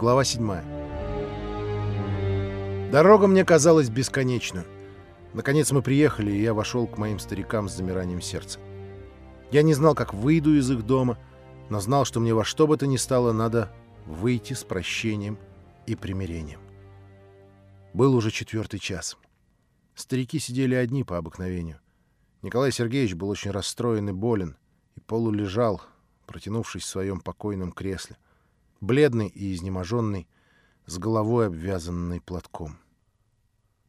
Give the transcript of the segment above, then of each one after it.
Глава 7. Дорога мне казалась бесконечной. Наконец мы приехали, и я вошел к моим старикам с замиранием сердца. Я не знал, как выйду из их дома, но знал, что мне во что бы то ни стало надо выйти с прощением и примирением. Был уже четвертый час. Старики сидели одни по обыкновению. Николай Сергеевич был очень расстроен и болен, и полулежал, протянувшись в своем покойном кресле, бледный и изнеможенный, с головой обвязанной платком.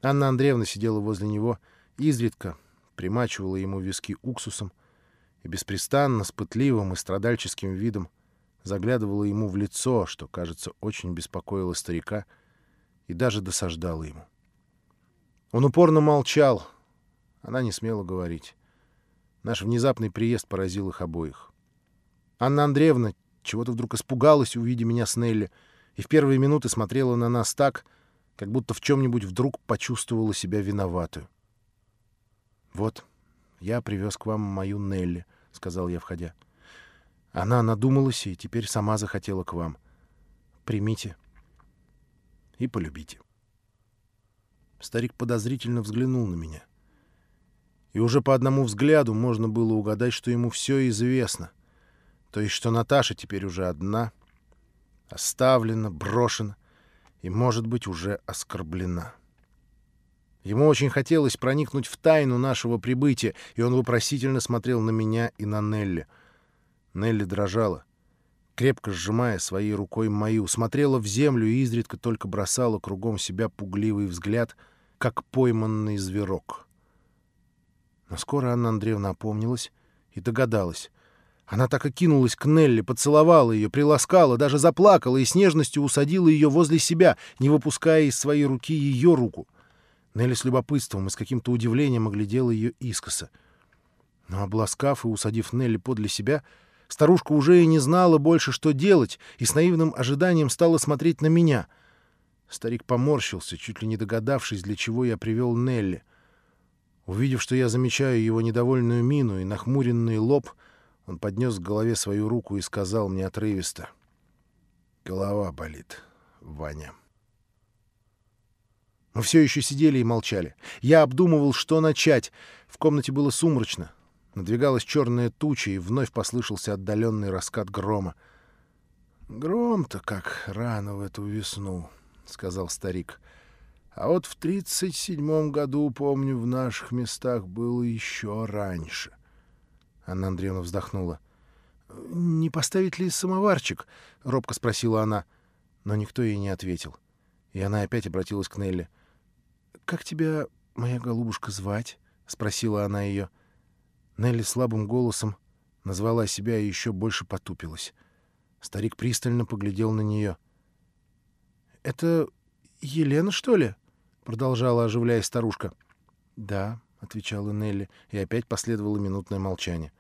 Анна Андреевна сидела возле него, изредка примачивала ему виски уксусом и беспрестанно, с пытливым и страдальческим видом заглядывала ему в лицо, что, кажется, очень беспокоило старика и даже досаждало ему. Он упорно молчал, она не смела говорить. Наш внезапный приезд поразил их обоих. Анна Андреевна чего-то вдруг испугалась, увидя меня с Нелли, и в первые минуты смотрела на нас так, как будто в чем-нибудь вдруг почувствовала себя виноватую. «Вот, я привез к вам мою Нелли», — сказал я, входя. «Она надумалась и теперь сама захотела к вам. Примите и полюбите». Старик подозрительно взглянул на меня. И уже по одному взгляду можно было угадать, что ему все известно. То есть, что Наташа теперь уже одна, оставлена, брошена и, может быть, уже оскорблена. Ему очень хотелось проникнуть в тайну нашего прибытия, и он вопросительно смотрел на меня и на Нелли. Нелли дрожала, крепко сжимая своей рукой мою, смотрела в землю и изредка только бросала кругом себя пугливый взгляд, как пойманный зверок. Но скоро Анна Андреевна опомнилась и догадалась. Она так и кинулась к Нелли, поцеловала ее, приласкала, даже заплакала и с нежностью усадила ее возле себя, не выпуская из своей руки ее руку. Нелли с любопытством и с каким-то удивлением оглядела ее искоса. Но, обласкав и усадив Нелли подле себя, старушка уже и не знала больше, что делать, и с наивным ожиданием стала смотреть на меня. Старик поморщился, чуть ли не догадавшись, для чего я привел Нелли. Увидев, что я замечаю его недовольную мину и нахмуренный лоб, он поднес к голове свою руку и сказал мне отрывисто. «Голова болит, Ваня». Мы все еще сидели и молчали. Я обдумывал, что начать. В комнате было сумрачно. Надвигалась черная туча, и вновь послышался отдаленный раскат грома. «Гром-то как рано в эту весну», — сказал старик. А вот в тридцать седьмом году, помню, в наших местах было еще раньше. Анна Андреевна вздохнула. «Не поставить ли самоварчик?» — робко спросила она. Но никто ей не ответил. И она опять обратилась к Нелли. «Как тебя, моя голубушка, звать?» — спросила она ее. Нелли слабым голосом назвала себя и еще больше потупилась. Старик пристально поглядел на нее. «Это Елена, что ли?» — продолжала, оживляясь старушка. «Да», — отвечала Нелли, и опять последовало минутное молчание.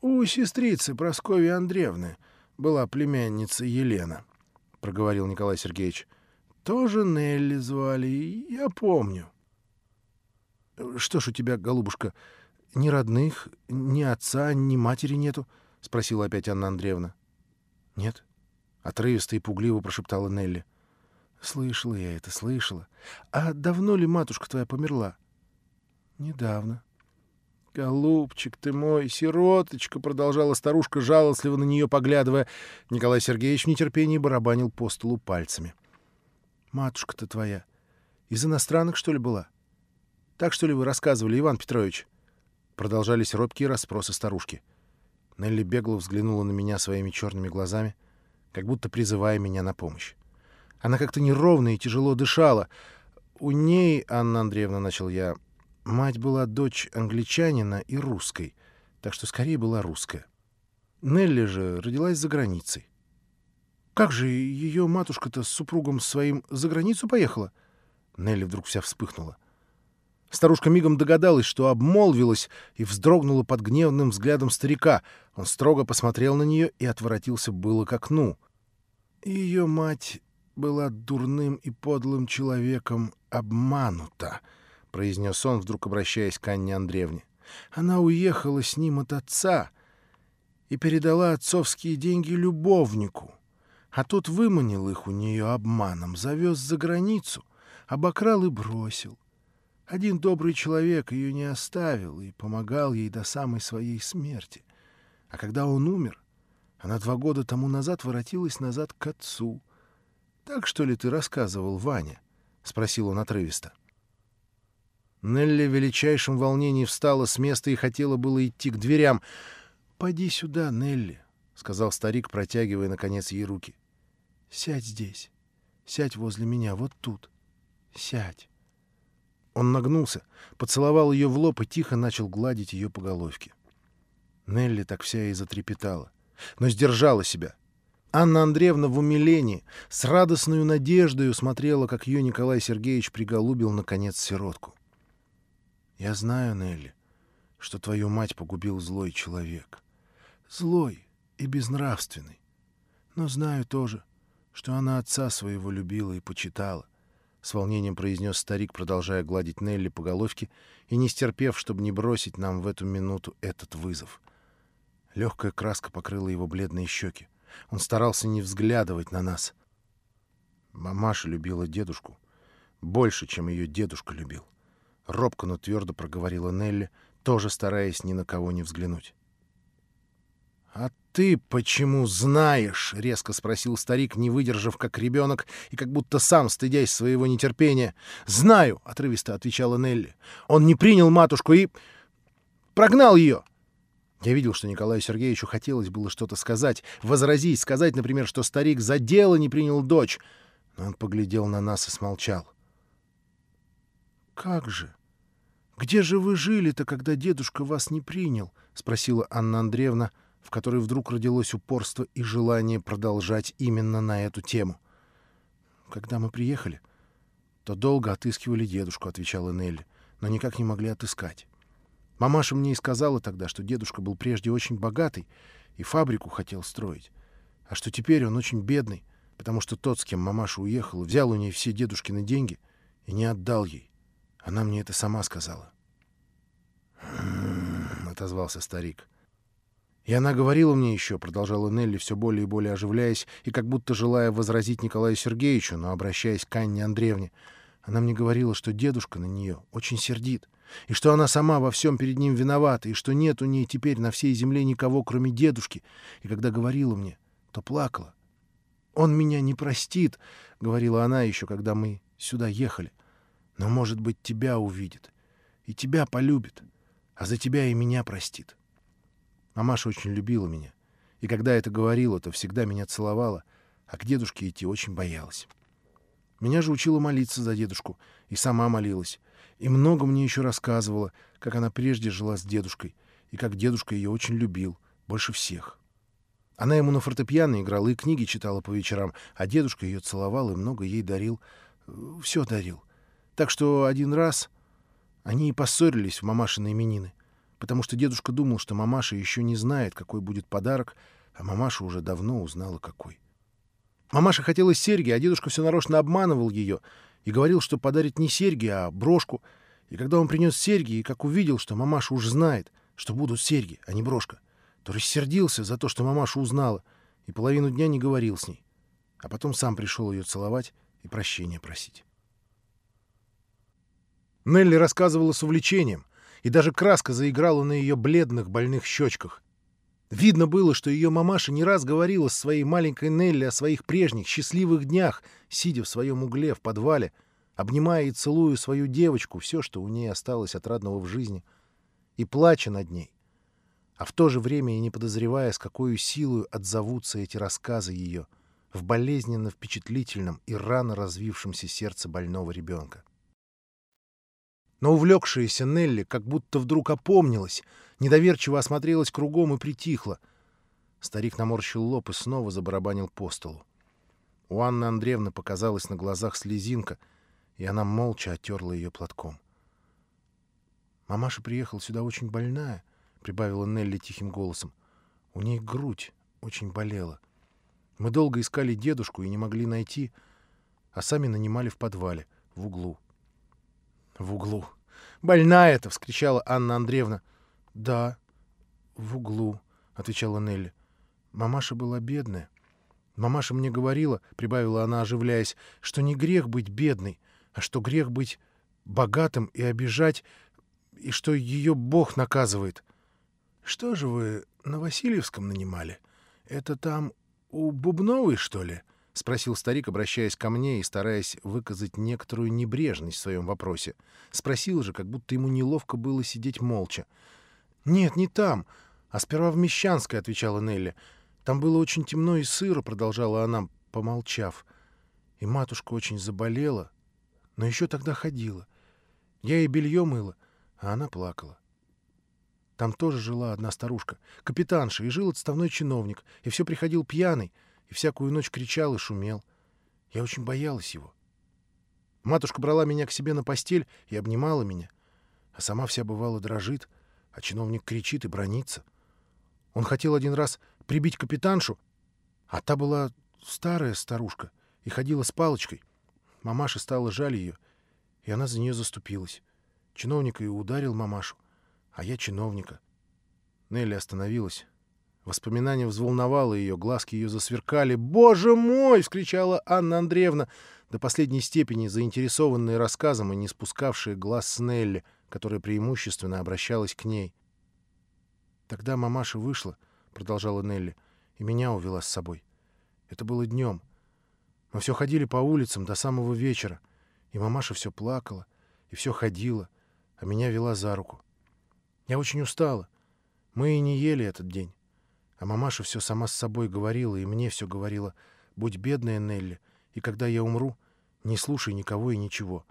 «У сестрицы Прасковьи Андреевны была племянница Елена», — проговорил Николай Сергеевич. «Тоже Нелли звали, я помню». «Что ж у тебя, голубушка, ни родных, ни отца, ни матери нету?» — спросила опять Анна Андреевна. «Нет», — отрывисто и пугливо прошептала Нелли. — Слышала я это, слышала. А давно ли матушка твоя померла? Недавно. «Голубчик ты мой, сироточка!» — продолжала старушка, жалостливо на нее поглядывая. Николай Сергеевич в нетерпении барабанил по столу пальцами. «Матушка-то твоя из иностранных, что ли, была? Так, что ли, вы рассказывали, Иван Петрович?» Продолжались робкие расспросы старушки. Нелли бегло взглянула на меня своими черными глазами, как будто призывая меня на помощь. Она как-то неровно и тяжело дышала. У ней, Анна Андреевна, начал я, мать была дочь англичанина и русской, так что скорее была русская. Нелли же родилась за границей. Как же ее матушка-то с супругом своим за границу поехала? Нелли вдруг вся вспыхнула. Старушка мигом догадалась, что обмолвилась, и вздрогнула под гневным взглядом старика. Он строго посмотрел на нее и отворотился было к окну. Ее мать была дурным и подлым человеком обманута, — произнес он, вдруг обращаясь к Анне Андреевне. Она уехала с ним от отца и передала отцовские деньги любовнику, А тот выманил их у нее обманом, завез за границу, обокрал и бросил. Один добрый человек ее не оставил и помогал ей до самой своей смерти. А когда он умер, она два года тому назад воротилась назад к отцу. Так что ли ты рассказывал, Ваня? — спросил он отрывисто. Нелли в величайшем волнении встала с места и хотела было идти к дверям. — Пойди сюда, Нелли, — сказал старик, протягивая, наконец, ей руки. — Сядь здесь. Сядь возле меня, вот тут. Сядь. Он нагнулся, поцеловал ее в лоб и тихо начал гладить ее по головке. Нелли так вся и затрепетала, но сдержала себя. Анна Андреевна в умилении, с радостной надеждой смотрела, как ее Николай Сергеевич приголубил, наконец, сиротку. «Я знаю, Нелли, что твою мать погубил злой человек. Злой и безнравственный. Но знаю тоже, что она отца своего любила и почитала. — с волнением произнес старик, продолжая гладить Нелли по головке и не стерпев, чтобы не бросить нам в эту минуту этот вызов. Легкая краска покрыла его бледные щеки. Он старался не взглядывать на нас. Мамаша любила дедушку больше, чем ее дедушка любил. Робко, но твердо проговорила Нелли, тоже стараясь ни на кого не взглянуть. «А ты почему знаешь?» — резко спросил старик, не выдержав, как ребенок, и как будто сам стыдясь своего нетерпения. «Знаю!» — отрывисто отвечала Нелли. «Он не принял матушку и... прогнал ее!» Я видел, что Николаю Сергеевичу хотелось было что-то сказать, возразить, сказать, например, что старик за дело не принял дочь. Но он поглядел на нас и смолчал. «Как же? Где же вы жили-то, когда дедушка вас не принял?» — спросила Анна Андреевна, — в которой вдруг родилось упорство и желание продолжать именно на эту тему. «Когда мы приехали, то долго отыскивали дедушку», — отвечала Нелли, «но никак не могли отыскать. Мамаша мне и сказала тогда, что дедушка был прежде очень богатый и фабрику хотел строить, а что теперь он очень бедный, потому что тот, с кем мамаша уехала, взял у нее все дедушкины деньги и не отдал ей. Она мне это сама сказала. «М-м-м», отозвался старик. И она говорила мне еще, продолжала Нелли, все более и более оживляясь, и как будто желая возразить Николаю Сергеевичу, но обращаясь к Анне Андреевне, она мне говорила, что дедушка на нее очень сердит, и что она сама во всем перед ним виновата, и что нет у ней теперь на всей земле никого, кроме дедушки. И когда говорила мне, то плакала. «Он меня не простит», — говорила она еще, когда мы сюда ехали. «Но, может быть, тебя увидит, и тебя полюбит, а за тебя и меня простит». Мамаша очень любила меня. И когда это говорила, то всегда меня целовала, а к дедушке идти очень боялась. Меня же учила молиться за дедушку, и сама молилась. И много мне еще рассказывала, как она прежде жила с дедушкой, и как дедушка ее очень любил, больше всех. Она ему на фортепиано играла и книги читала по вечерам, а дедушка ее целовал и много ей дарил. Все дарил. Так что один раз они и поссорились в мамашины именины потому что дедушка думал, что мамаша еще не знает, какой будет подарок, а мамаша уже давно узнала, какой. Мамаша хотела серьги, а дедушка все нарочно обманывал ее и говорил, что подарит не серьги, а брошку. И когда он принес серьги, и как увидел, что мамаша уж знает, что будут серьги, а не брошка, то рассердился за то, что мамаша узнала, и половину дня не говорил с ней. А потом сам пришел ее целовать и прощения просить. Нелли рассказывала с увлечением и даже краска заиграла на ее бледных больных щечках. Видно было, что ее мамаша не раз говорила с своей маленькой Нелли о своих прежних счастливых днях, сидя в своем угле в подвале, обнимая и целуя свою девочку, все, что у ней осталось отрадного в жизни, и плача над ней, а в то же время и не подозревая, с какой силой отзовутся эти рассказы ее в болезненно впечатлительном и рано развившемся сердце больного ребенка. Но увлекшаяся Нелли как будто вдруг опомнилась, недоверчиво осмотрелась кругом и притихла. Старик наморщил лоб и снова забарабанил по столу. У Анны Андреевны показалась на глазах слезинка, и она молча оттерла ее платком. «Мамаша приехала сюда очень больная», — прибавила Нелли тихим голосом. «У ней грудь очень болела. Мы долго искали дедушку и не могли найти, а сами нанимали в подвале, в углу в углу. «Больная это!» — вскричала Анна Андреевна. «Да, в углу», — отвечала Нелли. «Мамаша была бедная. Мамаша мне говорила, — прибавила она, оживляясь, — что не грех быть бедной, а что грех быть богатым и обижать, и что ее Бог наказывает. — Что же вы на Васильевском нанимали? Это там у Бубновой, что ли? — спросил старик, обращаясь ко мне и стараясь выказать некоторую небрежность в своем вопросе. Спросил же, как будто ему неловко было сидеть молча. — Нет, не там, а сперва в Мещанской, — отвечала Нелли. — Там было очень темно и сыро, — продолжала она, помолчав. И матушка очень заболела, но еще тогда ходила. Я ей белье мыла, а она плакала. Там тоже жила одна старушка, капитанша, и жил отставной чиновник, и все приходил пьяный, и всякую ночь кричал и шумел. Я очень боялась его. Матушка брала меня к себе на постель и обнимала меня, а сама вся бывала дрожит, а чиновник кричит и бронится. Он хотел один раз прибить капитаншу, а та была старая старушка и ходила с палочкой. Мамаша стала жаль ее, и она за нее заступилась. Чиновник и ударил мамашу, а я чиновника. Нелли остановилась. Воспоминание взволновало ее, глазки ее засверкали. «Боже мой!» — вскричала Анна Андреевна, до последней степени заинтересованная рассказом и не спускавшая глаз с Нелли, которая преимущественно обращалась к ней. «Тогда мамаша вышла», — продолжала Нелли, — «и меня увела с собой. Это было днем. Мы все ходили по улицам до самого вечера, и мамаша все плакала, и все ходила, а меня вела за руку. Я очень устала. Мы и не ели этот день. А мамаша все сама с собой говорила, и мне все говорила. Будь бедная, Нелли, и когда я умру, не слушай никого и ничего.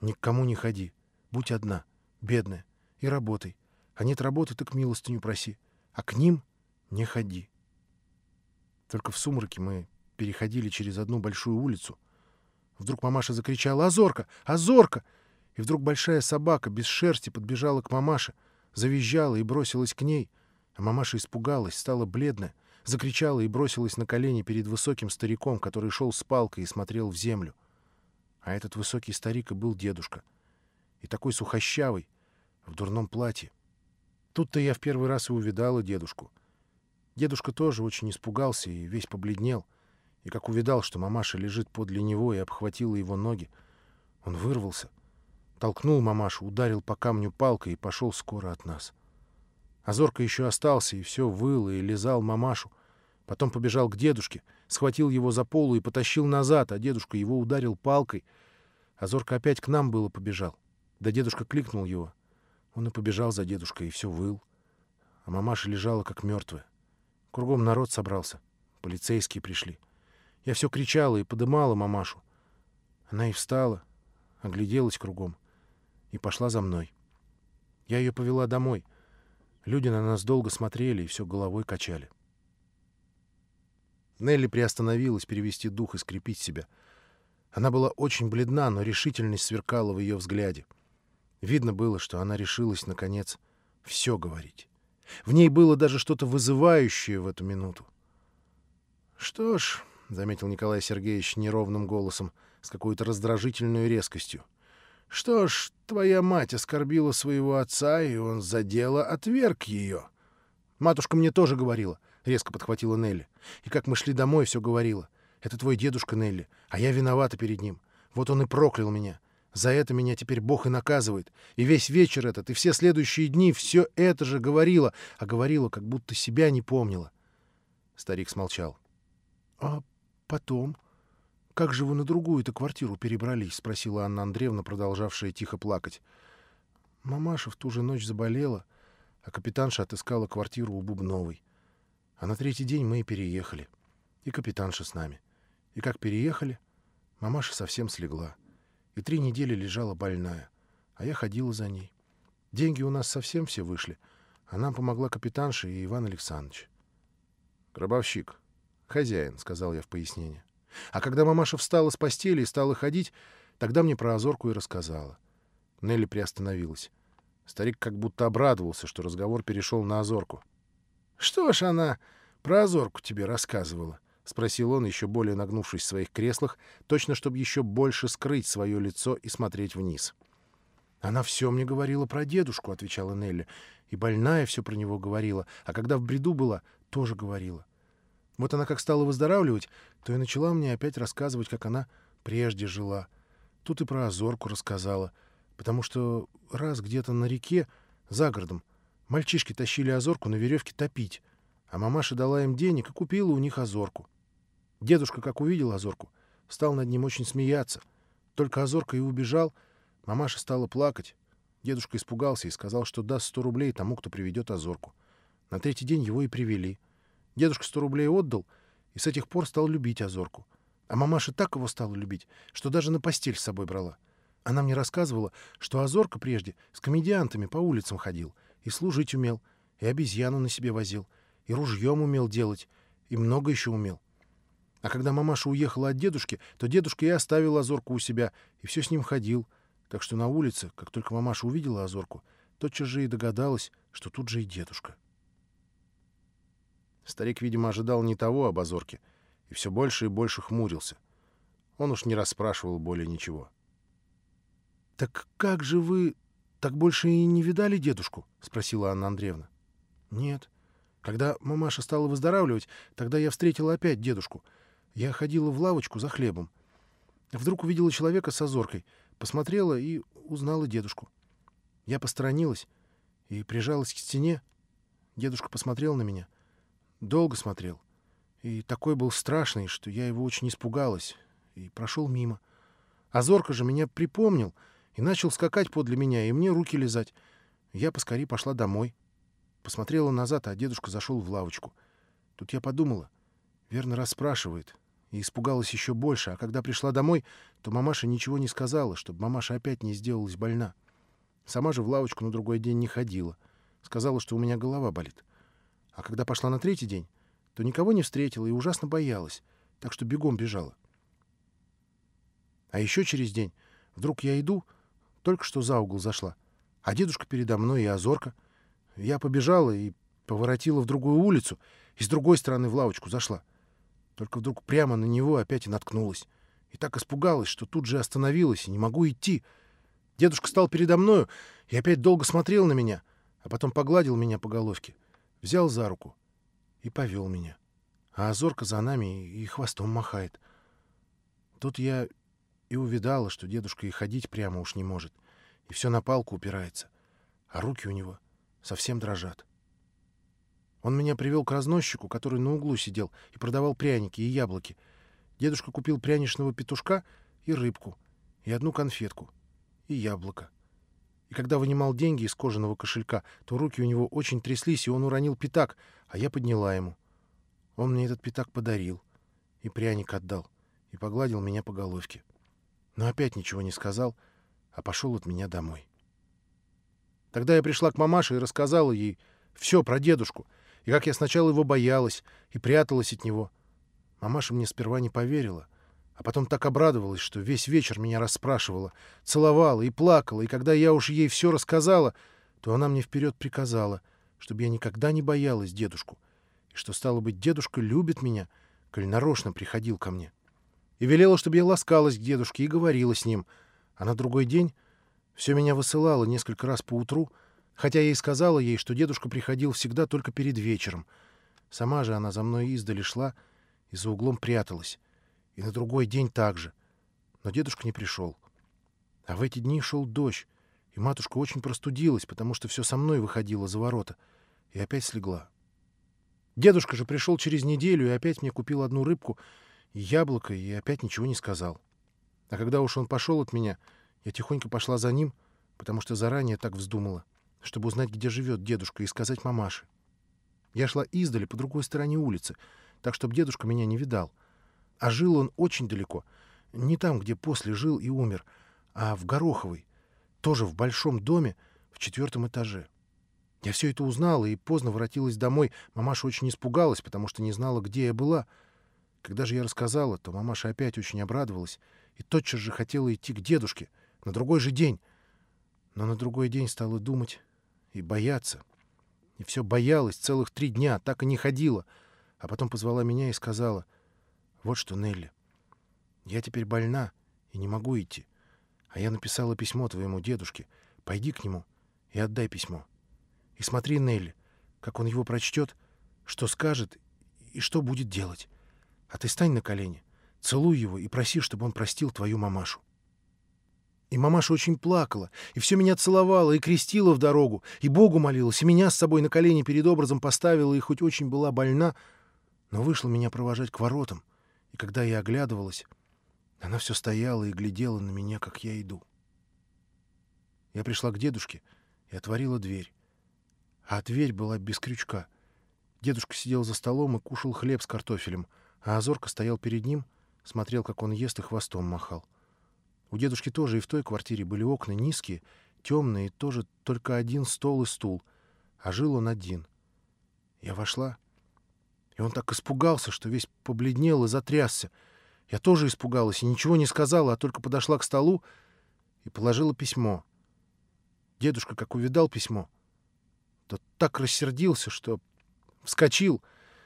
Ни к кому не ходи. Будь одна, бедная, и работай. А нет работы, так милостыню проси. А к ним не ходи. Только в сумраке мы переходили через одну большую улицу. Вдруг мамаша закричала «Азорка! Азорка!» И вдруг большая собака без шерсти подбежала к мамаше, завизжала и бросилась к ней — а мамаша испугалась, стала бледная, закричала и бросилась на колени перед высоким стариком, который шел с палкой и смотрел в землю. А этот высокий старик и был дедушка. И такой сухощавый, в дурном платье. Тут-то я в первый раз и увидала дедушку. Дедушка тоже очень испугался и весь побледнел. И как увидал, что мамаша лежит подле него и обхватила его ноги, он вырвался, толкнул мамашу, ударил по камню палкой и пошел скоро от нас. Азорка еще остался и все выл и лизал мамашу. Потом побежал к дедушке, схватил его за полу и потащил назад, а дедушка его ударил палкой. Азорка опять к нам было побежал. Да дедушка кликнул его. Он и побежал за дедушкой, и все выл. А мамаша лежала, как мертвая. Кругом народ собрался. Полицейские пришли. Я все кричала и подымала мамашу. Она и встала, огляделась кругом и пошла за мной. Я ее повела домой — Люди на нас долго смотрели и все головой качали. Нелли приостановилась перевести дух и скрепить себя. Она была очень бледна, но решительность сверкала в ее взгляде. Видно было, что она решилась, наконец, все говорить. В ней было даже что-то вызывающее в эту минуту. «Что ж», — заметил Николай Сергеевич неровным голосом, с какой-то раздражительной резкостью, — что ж, твоя мать оскорбила своего отца, и он за дело отверг ее. Матушка мне тоже говорила, — резко подхватила Нелли. И как мы шли домой, все говорила. Это твой дедушка Нелли, а я виновата перед ним. Вот он и проклял меня. За это меня теперь Бог и наказывает. И весь вечер этот, и все следующие дни все это же говорила, а говорила, как будто себя не помнила. Старик смолчал. — А потом? — «Как же вы на другую-то квартиру перебрались?» — спросила Анна Андреевна, продолжавшая тихо плакать. Мамаша в ту же ночь заболела, а капитанша отыскала квартиру у Бубновой. А на третий день мы и переехали. И капитанша с нами. И как переехали, мамаша совсем слегла. И три недели лежала больная, а я ходила за ней. Деньги у нас совсем все вышли, а нам помогла капитанша и Иван Александрович. «Гробовщик, хозяин», — сказал я в пояснение. А когда мамаша встала с постели и стала ходить, тогда мне про озорку и рассказала. Нелли приостановилась. Старик как будто обрадовался, что разговор перешел на озорку. — Что ж она про озорку тебе рассказывала? — спросил он, еще более нагнувшись в своих креслах, точно чтобы еще больше скрыть свое лицо и смотреть вниз. — Она все мне говорила про дедушку, — отвечала Нелли. — И больная все про него говорила, а когда в бреду была, тоже говорила. Вот она как стала выздоравливать, то и начала мне опять рассказывать, как она прежде жила. Тут и про Озорку рассказала, потому что раз где-то на реке, за городом, мальчишки тащили Озорку на веревке топить, а мамаша дала им денег и купила у них Озорку. Дедушка, как увидел Озорку, стал над ним очень смеяться. Только Озорка и убежал, мамаша стала плакать. Дедушка испугался и сказал, что даст сто рублей тому, кто приведет Озорку. На третий день его и привели. Дедушка сто рублей отдал и с этих пор стал любить Озорку. А мамаша так его стала любить, что даже на постель с собой брала. Она мне рассказывала, что Озорка прежде с комедиантами по улицам ходил, и служить умел, и обезьяну на себе возил, и ружьем умел делать, и много еще умел. А когда мамаша уехала от дедушки, то дедушка и оставил Озорку у себя, и все с ним ходил. Так что на улице, как только мамаша увидела Озорку, тотчас же и догадалась, что тут же и дедушка. Старик, видимо, ожидал не того об Озорке, и все больше и больше хмурился. Он уж не расспрашивал более ничего. — Так как же вы так больше и не видали дедушку? — спросила Анна Андреевна. — Нет. Когда мамаша стала выздоравливать, тогда я встретила опять дедушку — я ходила в лавочку за хлебом. Вдруг увидела человека с озоркой, посмотрела и узнала дедушку. Я посторонилась и прижалась к стене. Дедушка посмотрел на меня. Долго смотрел. И такой был страшный, что я его очень испугалась и прошел мимо. Азорка же меня припомнил и начал скакать подле меня, и мне руки лизать. Я поскорее пошла домой. Посмотрела назад, а дедушка зашел в лавочку. Тут я подумала, верно расспрашивает, и испугалась еще больше, а когда пришла домой, то мамаша ничего не сказала, чтобы мамаша опять не сделалась больна. Сама же в лавочку на другой день не ходила. Сказала, что у меня голова болит. А когда пошла на третий день, то никого не встретила и ужасно боялась, так что бегом бежала. А еще через день вдруг я иду, только что за угол зашла, а дедушка передо мной и Озорка. Я побежала и поворотила в другую улицу, и с другой стороны в лавочку зашла. Только вдруг прямо на него опять и наткнулась. И так испугалась, что тут же остановилась и не могу идти. Дедушка стал передо мною и опять долго смотрел на меня, а потом погладил меня по головке, взял за руку и повел меня. А Азорка за нами и хвостом махает. Тут я и увидала, что дедушка и ходить прямо уж не может, и все на палку упирается, а руки у него совсем дрожат. Он меня привел к разносчику, который на углу сидел и продавал пряники и яблоки. Дедушка купил пряничного петушка и рыбку, и одну конфетку, и яблоко. И когда вынимал деньги из кожаного кошелька, то руки у него очень тряслись, и он уронил пятак, а я подняла ему. Он мне этот пятак подарил, и пряник отдал, и погладил меня по головке. Но опять ничего не сказал, а пошел от меня домой. Тогда я пришла к мамаше и рассказала ей все про дедушку — и как я сначала его боялась и пряталась от него. Мамаша мне сперва не поверила, а потом так обрадовалась, что весь вечер меня расспрашивала, целовала и плакала, и когда я уж ей все рассказала, то она мне вперед приказала, чтобы я никогда не боялась дедушку, и что, стало быть, дедушка любит меня, коль нарочно приходил ко мне. И велела, чтобы я ласкалась к дедушке и говорила с ним, а на другой день все меня высылала несколько раз по утру, хотя я и сказала ей, что дедушка приходил всегда только перед вечером. Сама же она за мной издали шла и за углом пряталась. И на другой день так же. Но дедушка не пришел. А в эти дни шел дождь, и матушка очень простудилась, потому что все со мной выходило за ворота, и опять слегла. Дедушка же пришел через неделю и опять мне купил одну рыбку и яблоко, и опять ничего не сказал. А когда уж он пошел от меня, я тихонько пошла за ним, потому что заранее так вздумала чтобы узнать, где живет дедушка, и сказать мамаше. Я шла издали по другой стороне улицы, так, чтобы дедушка меня не видал. А жил он очень далеко. Не там, где после жил и умер, а в Гороховой, тоже в большом доме в четвертом этаже. Я все это узнала и поздно воротилась домой. Мамаша очень испугалась, потому что не знала, где я была. Когда же я рассказала, то мамаша опять очень обрадовалась и тотчас же хотела идти к дедушке на другой же день. Но на другой день стала думать и бояться. И все боялась целых три дня, так и не ходила. А потом позвала меня и сказала, «Вот что, Нелли, я теперь больна и не могу идти. А я написала письмо твоему дедушке. Пойди к нему и отдай письмо. И смотри, Нелли, как он его прочтет, что скажет И что будет делать? А ты стань на колени, целуй его и проси, чтобы он простил твою мамашу. И мамаша очень плакала, и все меня целовала, и крестила в дорогу, и Богу молилась, и меня с собой на колени перед образом поставила, и хоть очень была больна, но вышла меня провожать к воротам, когда я оглядывалась, она все стояла и глядела на меня, как я иду. Я пришла к дедушке и отворила дверь. А дверь была без крючка. Дедушка сидел за столом и кушал хлеб с картофелем, а Азорка стоял перед ним, смотрел, как он ест и хвостом махал. У дедушки тоже и в той квартире были окна низкие, темные, тоже только один стол и стул, а жил он один. Я вошла, и он так испугался, что весь побледнел и затрясся. Я тоже испугалась и ничего не сказала, а только подошла к столу и положила письмо. Дедушка, как увидал письмо, то так рассердился, что вскочил,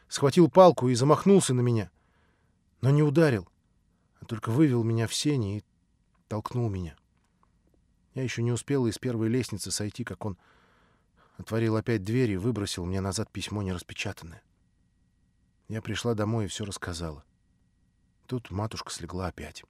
схватил палку и замахнулся на меня. Но не ударил, а только вывел меня в сени и толкнул меня. Я еще не успела из первой лестницы сойти, как он отворил опять дверь и выбросил мне назад письмо нераспечатанное. Я пришла домой и все рассказала. Тут матушка слегла опять.